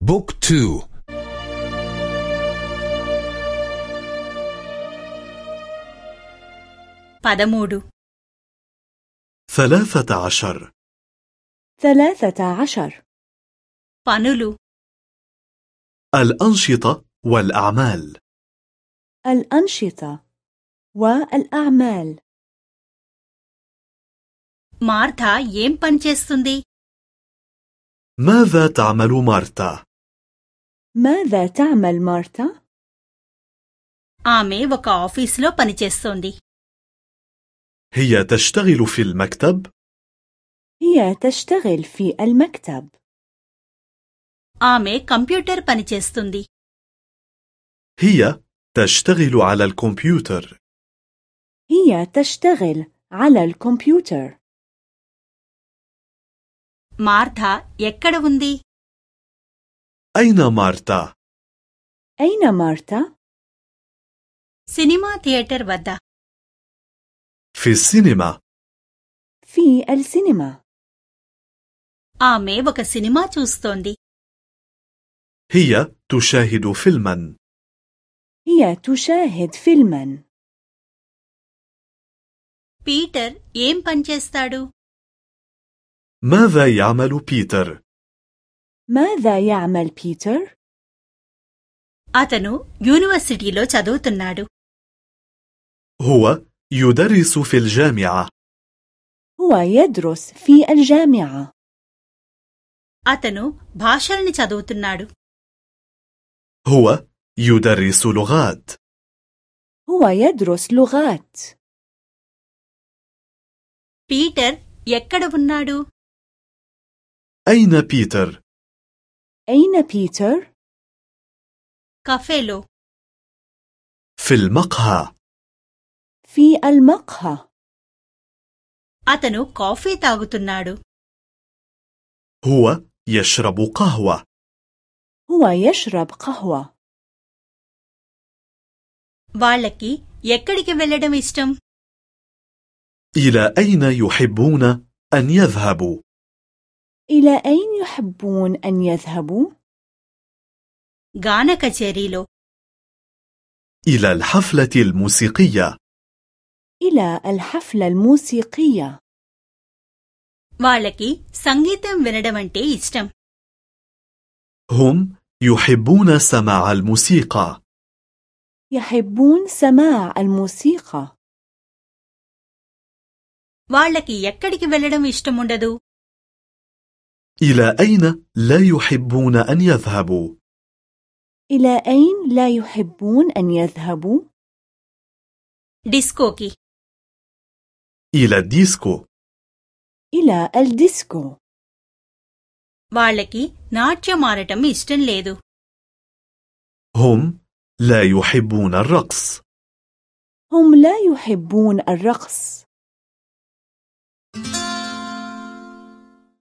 بوك تو పదమూడు ثلاثة عشر ثلاثة عشر పనులు الأنشطة والأعمال الأنشطة والأعمال మార్ధా ఏం పని చేస్తుంది ماذا تعمل مارتا؟ ماذا تعمل مارتا؟ ఆమె ఒక ఆఫీసులో పనిచేస్తోంది هي تشتغل في المكتب؟ هي تشتغل في المكتب ఆమె కంప్యూటర్ పనిచేస్తుంది هي تشتغل على الكمبيوتر هي تشتغل على الكمبيوتر మార్ధా ఎక్కడ ఉంది أين مارتا؟ أين مارتا؟ సినిమా థియేటర్ వద్ద في السينما في السينما ఆమె ఒక సినిమా చూస్తోంది هي تشاهد فيلما هي تشاهد فيلما పీటర్ ఏం పనిచేస్తాడు ماذا يعمل بيتر؟ ماذا يعمل بيتر؟ అతను యూనివర్సిటీలో చదువుతున్నాడు هو يدرس في الجامعة هو يدرس في الجامعة అతను భాషల్ని చదువుతున్నాడు هو يدرس لغات هو يدرس لغات పీటర్ ఎక్కడ ఉన్నాడు أين بيتر؟ أين بيتر؟ కఫేలో في المقهى في المقهى అతను కాఫీ తాగుతున్నాడు هو يشرب قهوة هو يشرب قهوة వాళ్ళకి ఎక్కడికి వెళ్ళడం ఇష్టం إلى أين يحبون أن يذهبوا؟ إلى أين يحبون أن يذهبوا؟ గాన కచేరీలో إلى الحفلة الموسيقية إلى الحفلة الموسيقية వాళ్ళకి సంగీతం వినడం అంటే ఇష్టం هم يحبون سماع الموسيقى يحبون سماع الموسيقى వాళ్ళకి ఎక్కడికి వెళ్ళడం ఇష్టముండదు إلى أين لا يحبون أن يذهبوا؟ إلى أين لا يحبون أن يذهبوا؟ డిస్కోకి إلى الديسكو إلى الديسكو వాళ్ళకి నాట్యం ఆడటం ఇష్టం లేదు هم لا يحبون الرقص هم لا يحبون الرقص